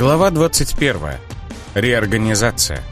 Глава 21. Реорганизация.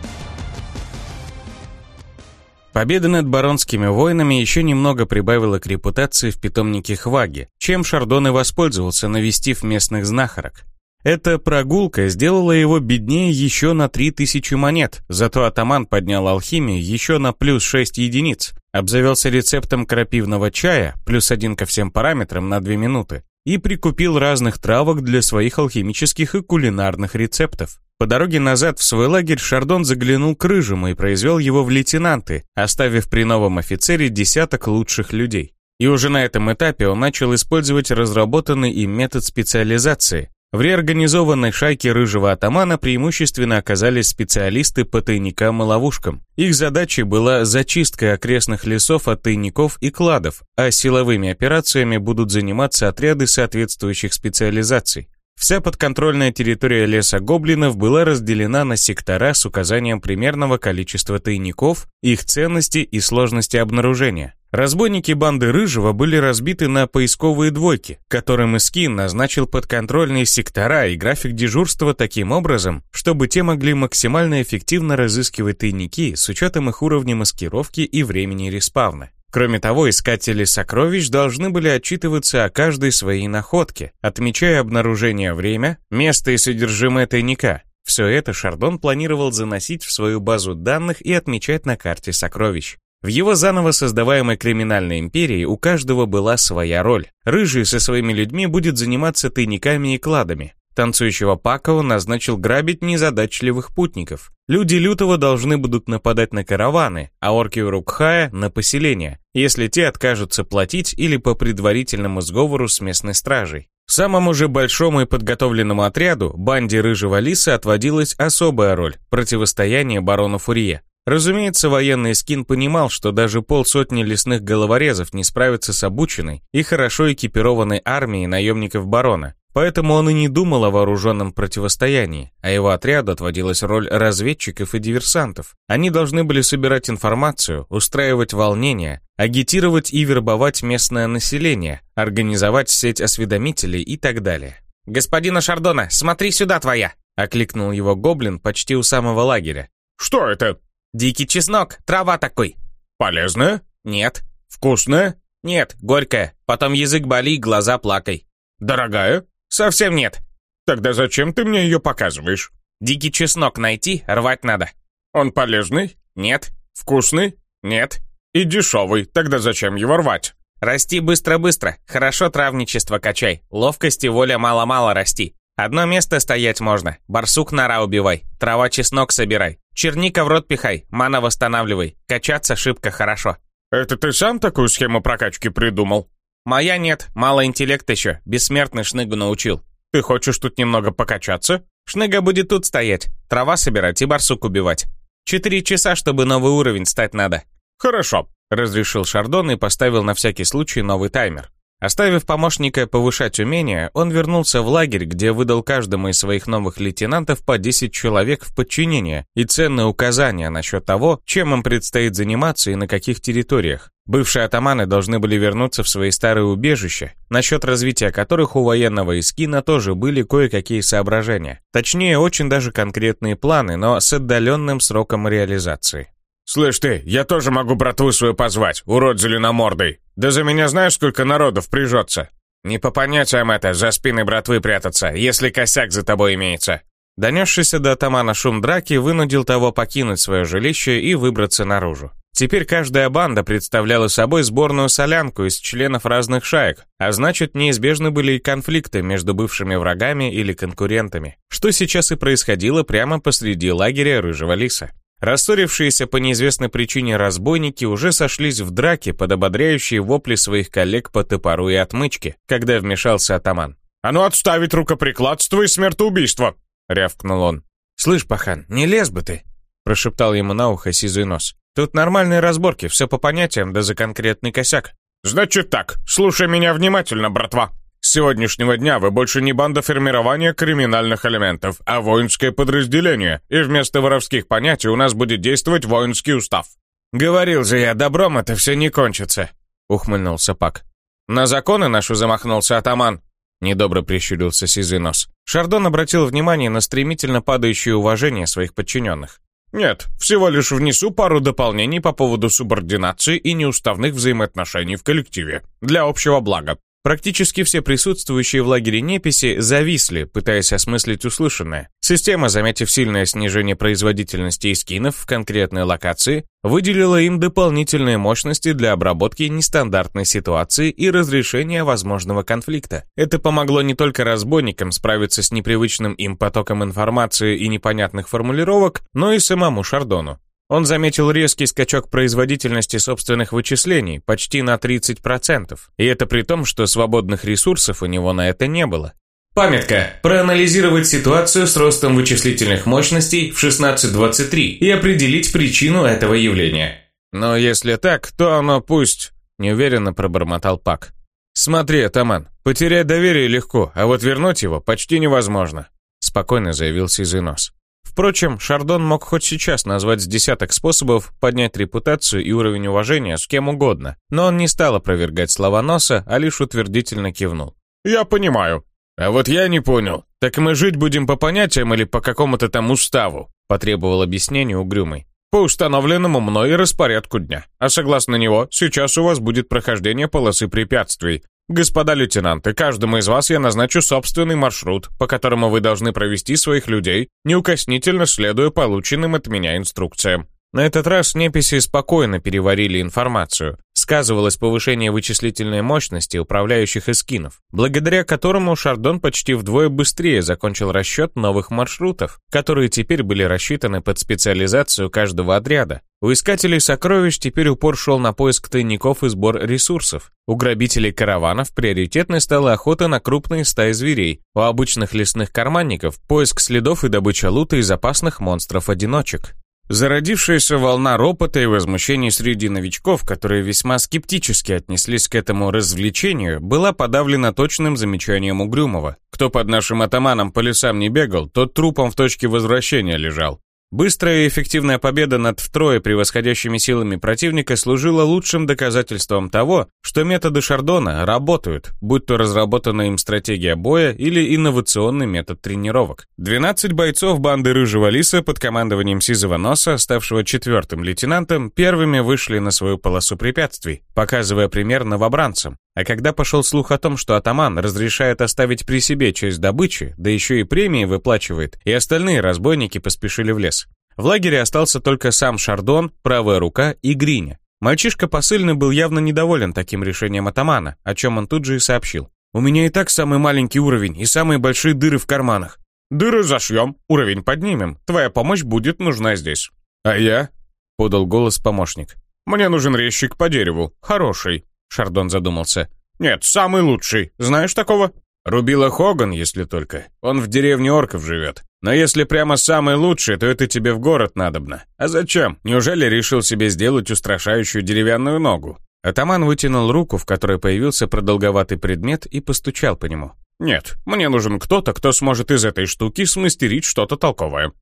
Победа над баронскими воинами еще немного прибавила к репутации в питомнике Хваги, чем Шардон и воспользовался, навестив местных знахарок. Эта прогулка сделала его беднее еще на 3000 монет, зато атаман поднял алхимию еще на плюс 6 единиц, обзавелся рецептом крапивного чая, плюс один ко всем параметрам на 2 минуты, и прикупил разных травок для своих алхимических и кулинарных рецептов. По дороге назад в свой лагерь Шардон заглянул к Рыжему и произвел его в лейтенанты, оставив при новом офицере десяток лучших людей. И уже на этом этапе он начал использовать разработанный им метод специализации. В реорганизованной шайке рыжего атамана преимущественно оказались специалисты по тайникам и ловушкам. Их задачей была зачистка окрестных лесов от тайников и кладов, а силовыми операциями будут заниматься отряды соответствующих специализаций. Вся подконтрольная территория леса гоблинов была разделена на сектора с указанием примерного количества тайников, их ценности и сложности обнаружения. Разбойники банды Рыжего были разбиты на поисковые двойки, которым Искин назначил подконтрольные сектора и график дежурства таким образом, чтобы те могли максимально эффективно разыскивать тайники с учетом их уровня маскировки и времени респавна. Кроме того, искатели сокровищ должны были отчитываться о каждой своей находке, отмечая обнаружение время, место и содержимое тайника. Все это Шардон планировал заносить в свою базу данных и отмечать на карте сокровищ. В его заново создаваемой криминальной империи у каждого была своя роль. Рыжий со своими людьми будет заниматься тайниками и кладами, Танцующего Пака он назначил грабить незадачливых путников. Люди Лютого должны будут нападать на караваны, а орки Рукхая — на поселения, если те откажутся платить или по предварительному сговору с местной стражей. Самому же большому и подготовленному отряду, банде Рыжего Лиса, отводилась особая роль – противостояние барону Фурье. Разумеется, военный скин понимал, что даже полсотни лесных головорезов не справятся с обученной и хорошо экипированной армией наемников барона, Поэтому он и не думал о вооруженном противостоянии, а его отряду отводилась роль разведчиков и диверсантов. Они должны были собирать информацию, устраивать волнения, агитировать и вербовать местное население, организовать сеть осведомителей и так далее. «Господина Шардона, смотри сюда твоя!» — окликнул его гоблин почти у самого лагеря. «Что это?» «Дикий чеснок, трава такой». «Полезная?» «Нет». «Вкусная?» «Нет, горькая. Потом язык боли, глаза плакай». «Дорогая?» «Совсем нет». «Тогда зачем ты мне ее показываешь?» «Дикий чеснок найти, рвать надо». «Он полезный?» «Нет». «Вкусный?» «Нет». «И дешевый, тогда зачем его рвать?» «Расти быстро-быстро, хорошо травничество качай, ловкости воля мало-мало расти. Одно место стоять можно, барсук нора убивай, трава чеснок собирай, черника в рот пихай, мана восстанавливай, качаться шибко хорошо». «Это ты сам такую схему прокачки придумал?» «Моя нет, мало интеллект еще, бессмертный Шныгу научил». «Ты хочешь тут немного покачаться?» «Шныга будет тут стоять, трава собирать и барсук убивать. Четыре часа, чтобы новый уровень стать надо». «Хорошо», — разрешил Шардон и поставил на всякий случай новый таймер. Оставив помощника повышать умения, он вернулся в лагерь, где выдал каждому из своих новых лейтенантов по 10 человек в подчинение и ценные указания насчет того, чем им предстоит заниматься и на каких территориях. Бывшие атаманы должны были вернуться в свои старые убежища, насчет развития которых у военного Искина тоже были кое-какие соображения. Точнее, очень даже конкретные планы, но с отдаленным сроком реализации. «Слышь ты, я тоже могу братву свою позвать, урод зеленомордый. Да за меня знаешь, сколько народов прижется?» «Не по понятиям это, за спиной братвы прятаться, если косяк за тобой имеется». Донесшийся до атамана шум драки вынудил того покинуть свое жилище и выбраться наружу. Теперь каждая банда представляла собой сборную солянку из членов разных шаек, а значит, неизбежны были и конфликты между бывшими врагами или конкурентами, что сейчас и происходило прямо посреди лагеря Рыжего Лиса. Рассорившиеся по неизвестной причине разбойники уже сошлись в драке под ободряющие вопли своих коллег по топору и отмычке, когда вмешался атаман. «А ну отставить рукоприкладство и смертоубийство!» — рявкнул он. «Слышь, пахан, не лез бы ты!» — прошептал ему на ухо сизый нос. «Тут нормальные разборки, все по понятиям, да за конкретный косяк». «Значит так, слушай меня внимательно, братва!» Сегодняшнего дня вы больше не банда формирования криминальных элементов, а воинское подразделение, и вместо воровских понятий у нас будет действовать воинский устав». «Говорил же я, добром это все не кончится», — ухмыльнулся Пак. «На законы нашу замахнулся атаман», — недобро прищурился сизый нос. Шардон обратил внимание на стремительно падающее уважение своих подчиненных. «Нет, всего лишь внесу пару дополнений по поводу субординации и неуставных взаимоотношений в коллективе. Для общего блага. Практически все присутствующие в лагере неписи зависли, пытаясь осмыслить услышанное. Система, заметив сильное снижение производительности скинов в конкретной локации, выделила им дополнительные мощности для обработки нестандартной ситуации и разрешения возможного конфликта. Это помогло не только разбойникам справиться с непривычным им потоком информации и непонятных формулировок, но и самому Шардону. Он заметил резкий скачок производительности собственных вычислений, почти на 30%, и это при том, что свободных ресурсов у него на это не было. Памятка. Проанализировать ситуацию с ростом вычислительных мощностей в 16.23 и определить причину этого явления. Но если так, то оно пусть... Неуверенно пробормотал Пак. «Смотри, Атаман, потерять доверие легко, а вот вернуть его почти невозможно», спокойно заявил Сизый Нос. Впрочем, Шардон мог хоть сейчас назвать с десяток способов поднять репутацию и уровень уважения с кем угодно, но он не стал опровергать слова Носа, а лишь утвердительно кивнул. «Я понимаю». «А вот я не понял. Так мы жить будем по понятиям или по какому-то там уставу?» потребовал объяснение угрюмый. «По установленному мной распорядку дня. А согласно него, сейчас у вас будет прохождение полосы препятствий, «Господа лейтенанты, каждому из вас я назначу собственный маршрут, по которому вы должны провести своих людей, неукоснительно следуя полученным от меня инструкциям. На этот раз неписи спокойно переварили информацию. Сказывалось повышение вычислительной мощности управляющих эскинов, благодаря которому Шардон почти вдвое быстрее закончил расчет новых маршрутов, которые теперь были рассчитаны под специализацию каждого отряда. У искателей сокровищ теперь упор шел на поиск тайников и сбор ресурсов. У грабителей караванов приоритетной стала охота на крупные стаи зверей, у обычных лесных карманников – поиск следов и добыча лута из опасных монстров-одиночек. Зародившаяся волна ропота и возмущений среди новичков, которые весьма скептически отнеслись к этому развлечению, была подавлена точным замечанием Угрюмова. Кто под нашим атаманом по лесам не бегал, тот трупом в точке возвращения лежал. Быстрая и эффективная победа над втрое превосходящими силами противника служила лучшим доказательством того, что методы Шардона работают, будь то разработанная им стратегия боя или инновационный метод тренировок. 12 бойцов банды Рыжего Лиса под командованием Сизого Носа, ставшего четвертым лейтенантом, первыми вышли на свою полосу препятствий, показывая пример новобранцам. А когда пошел слух о том, что атаман разрешает оставить при себе часть добычи, да еще и премии выплачивает, и остальные разбойники поспешили в лес. В лагере остался только сам Шардон, правая рука и Гриня. Мальчишка посыльный был явно недоволен таким решением атамана, о чем он тут же и сообщил. «У меня и так самый маленький уровень и самые большие дыры в карманах». «Дыры зашьем, уровень поднимем. Твоя помощь будет нужна здесь». «А я?» — подал голос помощник. «Мне нужен резчик по дереву. Хороший. Шардон задумался. «Нет, самый лучший. Знаешь такого?» «Рубила Хоган, если только. Он в деревне орков живет. Но если прямо самый лучший, то это тебе в город надобно. А зачем? Неужели решил себе сделать устрашающую деревянную ногу?» Атаман вытянул руку, в которой появился продолговатый предмет, и постучал по нему. «Нет, мне нужен кто-то, кто сможет из этой штуки смастерить что-то толковое».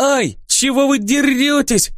«Ай, чего вы деретесь?»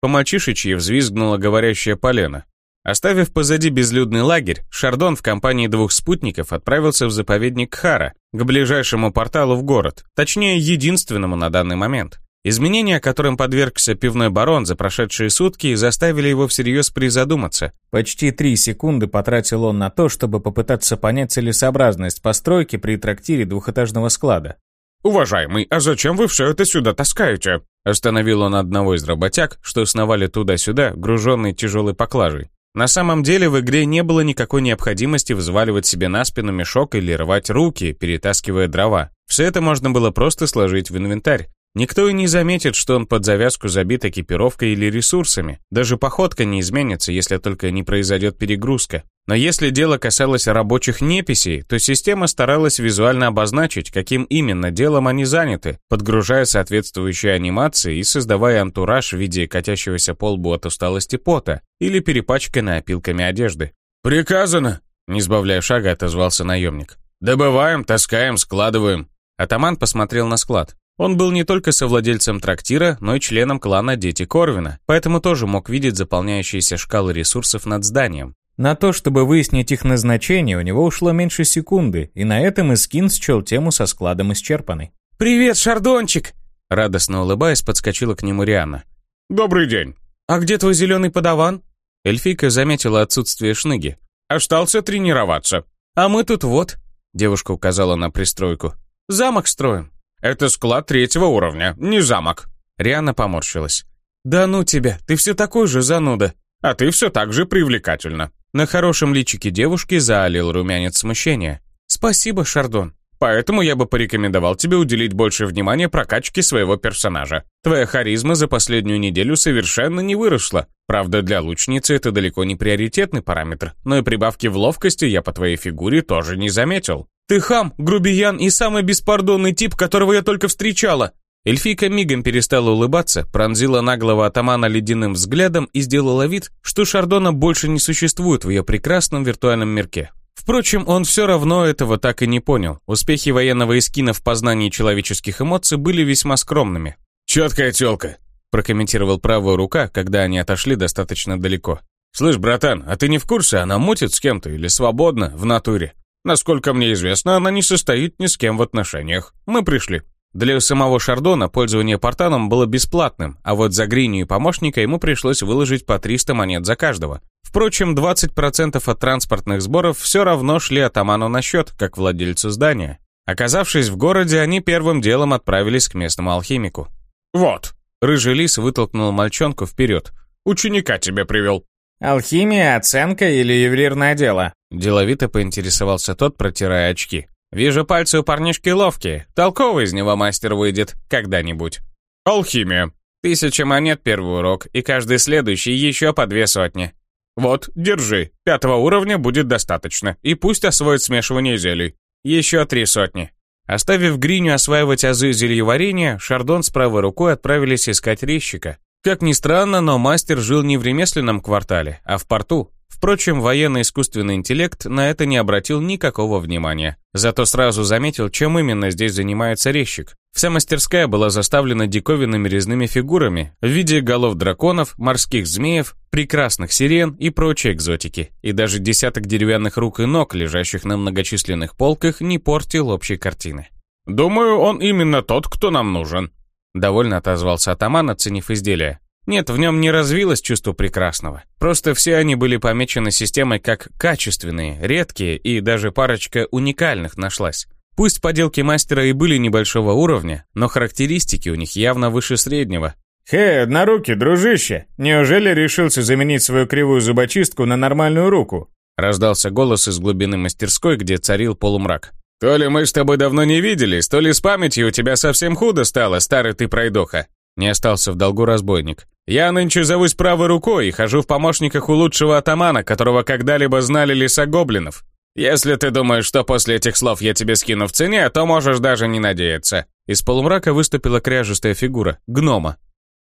По-мальчишечьи взвизгнула говорящая полена. Оставив позади безлюдный лагерь, Шардон в компании двух спутников отправился в заповедник Хара, к ближайшему порталу в город, точнее, единственному на данный момент. Изменения, которым подвергся пивной барон за прошедшие сутки, заставили его всерьез призадуматься. Почти три секунды потратил он на то, чтобы попытаться понять целесообразность постройки при трактире двухэтажного склада. «Уважаемый, а зачем вы все это сюда таскаете?» Остановил он одного из работяг, что сновали туда-сюда, груженный тяжелой поклажей. На самом деле в игре не было никакой необходимости взваливать себе на спину мешок или рвать руки, перетаскивая дрова. Все это можно было просто сложить в инвентарь. Никто и не заметит, что он под завязку забит экипировкой или ресурсами. Даже походка не изменится, если только не произойдет перегрузка. Но если дело касалось рабочих неписей, то система старалась визуально обозначить, каким именно делом они заняты, подгружая соответствующие анимации и создавая антураж в виде катящегося по лбу от усталости пота или перепачканной опилками одежды. «Приказано!» — не сбавляя шага, отозвался наемник. «Добываем, таскаем, складываем». Атаман посмотрел на склад. Он был не только совладельцем трактира, но и членом клана Дети Корвина, поэтому тоже мог видеть заполняющиеся шкалы ресурсов над зданием. На то, чтобы выяснить их назначение, у него ушло меньше секунды, и на этом Искин счел тему со складом исчерпанной. «Привет, Шардончик!» Радостно улыбаясь, подскочила к нему Риана. «Добрый день!» «А где твой зеленый подаван?» Эльфийка заметила отсутствие шныги. «Остался тренироваться». «А мы тут вот», — девушка указала на пристройку. «Замок строим». «Это склад третьего уровня, не замок». Риана поморщилась. «Да ну тебя, ты все такой же зануда». «А ты все так же привлекательна». На хорошем личике девушки заолел румянец смущения. «Спасибо, Шардон». Поэтому я бы порекомендовал тебе уделить больше внимания прокачке своего персонажа. Твоя харизма за последнюю неделю совершенно не выросла. Правда, для лучницы это далеко не приоритетный параметр, но и прибавки в ловкости я по твоей фигуре тоже не заметил. Ты хам, грубиян и самый беспардонный тип, которого я только встречала. Эльфийка мигом перестала улыбаться, пронзила наглого атамана ледяным взглядом и сделала вид, что Шардона больше не существует в ее прекрасном виртуальном мирке. Впрочем, он все равно этого так и не понял. Успехи военного эскина в познании человеческих эмоций были весьма скромными. «Четкая тёлка», — прокомментировал правая рука, когда они отошли достаточно далеко. «Слышь, братан, а ты не в курсе, она мутит с кем-то или свободна в натуре? Насколько мне известно, она не состоит ни с кем в отношениях. Мы пришли». Для самого Шардона пользование порталом было бесплатным, а вот за Гриню и помощника ему пришлось выложить по 300 монет за каждого. Впрочем, 20% от транспортных сборов все равно шли атаману на счет, как владельцу здания. Оказавшись в городе, они первым делом отправились к местному алхимику. «Вот!» Рыжий лис вытолкнул мальчонку вперед. «Ученика тебе привел». «Алхимия, оценка или ювелирное дело?» Деловито поинтересовался тот, протирая очки. Вижу, пальцы у парнишки ловкие. Толковый из него мастер выйдет когда-нибудь. Алхимия. Тысяча монет первый урок, и каждый следующий еще по две сотни. Вот, держи. Пятого уровня будет достаточно. И пусть освоит смешивание зелий. Еще три сотни. Оставив Гриню осваивать азы зельеварения, Шардон с правой рукой отправились искать резчика. Как ни странно, но мастер жил не в ремесленном квартале, а в порту. Впрочем, военно-искусственный интеллект на это не обратил никакого внимания. Зато сразу заметил, чем именно здесь занимается резчик. Вся мастерская была заставлена диковинными резными фигурами в виде голов драконов, морских змеев, прекрасных сирен и прочей экзотики. И даже десяток деревянных рук и ног, лежащих на многочисленных полках, не портил общей картины. «Думаю, он именно тот, кто нам нужен», — довольно отозвался атаман, оценив изделие. Нет, в нем не развилось чувство прекрасного. Просто все они были помечены системой как качественные, редкие и даже парочка уникальных нашлась. Пусть поделки мастера и были небольшого уровня, но характеристики у них явно выше среднего. «Хей, одноруки, дружище, неужели решился заменить свою кривую зубочистку на нормальную руку?» Раздался голос из глубины мастерской, где царил полумрак. «То ли мы с тобой давно не виделись, то ли с памятью у тебя совсем худо стало, старый ты пройдоха. Не остался в долгу разбойник. «Я нынче зовусь правой рукой и хожу в помощниках у лучшего атамана, которого когда-либо знали леса гоблинов. Если ты думаешь, что после этих слов я тебе скину в цене, то можешь даже не надеяться». Из полумрака выступила кряжестая фигура, гнома.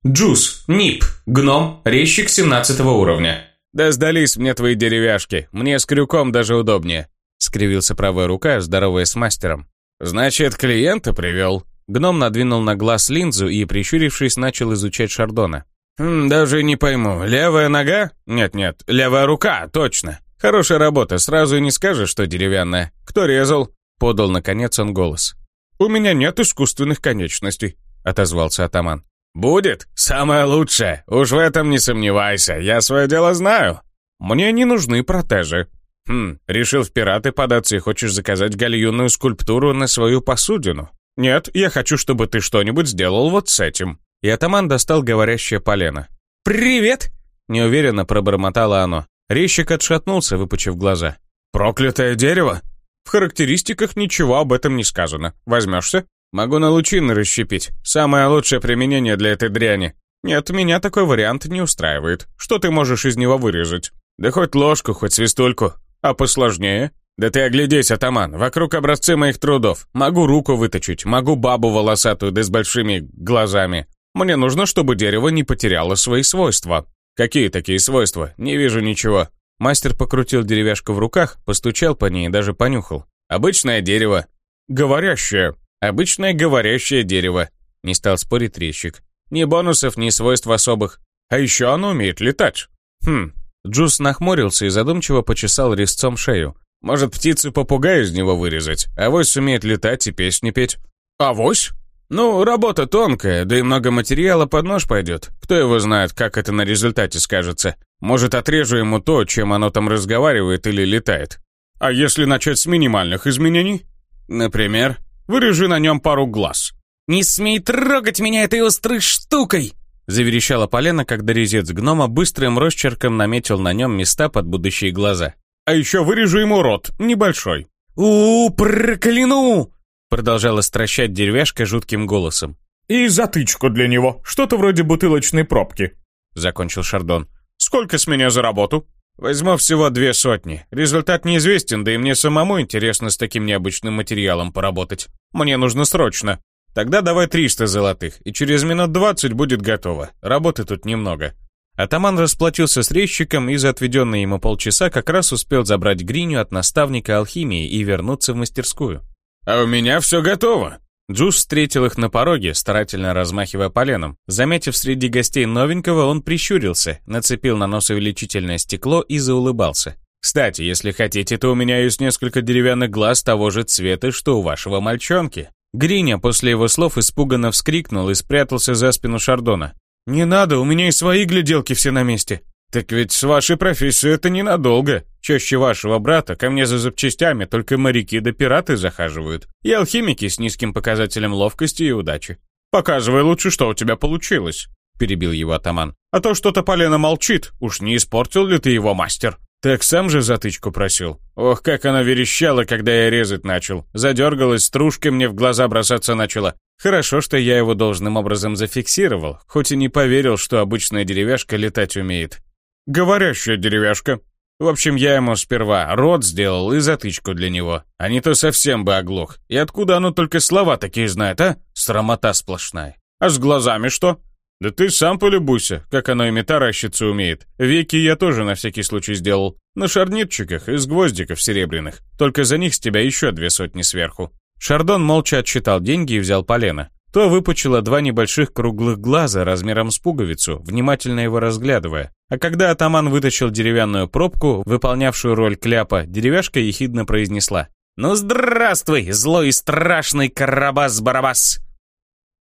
Джус, Нип, гном, резчик 17 уровня. «Да сдались мне твои деревяшки, мне с крюком даже удобнее», — скривился правая рука, здоровая с мастером. «Значит, клиента привел?» Гном надвинул на глаз линзу и, прищурившись, начал изучать Шардона. «Хм, «Даже не пойму, левая нога? Нет-нет, левая рука, точно. Хорошая работа, сразу и не скажешь, что деревянная. Кто резал?» Подал, наконец, он голос. «У меня нет искусственных конечностей», — отозвался атаман. «Будет? Самое лучшее. Уж в этом не сомневайся, я свое дело знаю. Мне не нужны протезы». «Хм, решил в пираты податься и хочешь заказать гальюнную скульптуру на свою посудину?» «Нет, я хочу, чтобы ты что-нибудь сделал вот с этим». И атаман достал говорящее полено. «Привет!» Неуверенно пробормотало оно. Резчик отшатнулся, выпучив глаза. «Проклятое дерево? В характеристиках ничего об этом не сказано. Возьмешься? Могу на лучины расщепить. Самое лучшее применение для этой дряни. Нет, меня такой вариант не устраивает. Что ты можешь из него вырезать? Да хоть ложку, хоть свистульку. А посложнее? «Да ты оглядись, атаман, вокруг образцы моих трудов. Могу руку выточить, могу бабу волосатую да с большими глазами. Мне нужно, чтобы дерево не потеряло свои свойства». «Какие такие свойства? Не вижу ничего». Мастер покрутил деревяшку в руках, постучал по ней и даже понюхал. «Обычное дерево». «Говорящее». «Обычное говорящее дерево», — не стал спорить резчик. «Ни бонусов, ни свойств особых. А еще оно умеет летать». «Хм, Джус нахмурился и задумчиво почесал резцом шею. «Может, птицу-попугай из него вырезать? Авось сумеет летать и песни петь». «Авось?» «Ну, работа тонкая, да и много материала под нож пойдет. Кто его знает, как это на результате скажется. Может, отрежу ему то, чем оно там разговаривает или летает». «А если начать с минимальных изменений?» «Например?» «Вырежи на нем пару глаз». «Не смей трогать меня этой острой штукой!» Заверещала полена, когда резец гнома быстрым росчерком наметил на нем места под будущие глаза. «А еще вырежу ему рот, небольшой». «У, прокляну!» Продолжала стращать деревяшка жутким голосом. «И затычку для него, что-то вроде бутылочной пробки», — закончил Шардон. «Сколько с меня за работу?» «Возьму всего две сотни. Результат неизвестен, да и мне самому интересно с таким необычным материалом поработать. Мне нужно срочно. Тогда давай 300 золотых, и через минут 20 будет готово. Работы тут немного». Атаман расплатился с резчиком и за отведенные ему полчаса как раз успел забрать гриню от наставника алхимии и вернуться в мастерскую. «А у меня все готово!» Джуз встретил их на пороге, старательно размахивая поленом. Заметив среди гостей новенького, он прищурился, нацепил на нос увеличительное стекло и заулыбался. «Кстати, если хотите, то у меня есть несколько деревянных глаз того же цвета, что у вашего мальчонки». Гриня после его слов испуганно вскрикнул и спрятался за спину Шардона. «Не надо, у меня и свои гляделки все на месте». «Так ведь с вашей профессией это ненадолго. Чаще вашего брата ко мне за запчастями только моряки да пираты захаживают. И алхимики с низким показателем ловкости и удачи». «Показывай лучше, что у тебя получилось», — перебил его атаман. «А то что-то Полена молчит. Уж не испортил ли ты его мастер?» «Так сам же затычку просил. Ох, как она верещала, когда я резать начал. Задергалась, стружкой мне в глаза бросаться начала. Хорошо, что я его должным образом зафиксировал, хоть и не поверил, что обычная деревяшка летать умеет. Говорящая деревяшка. В общем, я ему сперва рот сделал и затычку для него. А не то совсем бы оглох. И откуда оно только слова такие знает, а? Срамота сплошная. А с глазами что? Да ты сам полюбуйся, как оно ими таращиться умеет. Веки я тоже на всякий случай сделал. На шарнирчиках из гвоздиков серебряных. Только за них с тебя еще две сотни сверху. Шардон молча отсчитал деньги и взял полено. То выпучила два небольших круглых глаза размером с пуговицу, внимательно его разглядывая. А когда атаман вытащил деревянную пробку, выполнявшую роль кляпа, деревяшка ехидно произнесла. «Ну здравствуй, злой и страшный Карабас-Барабас!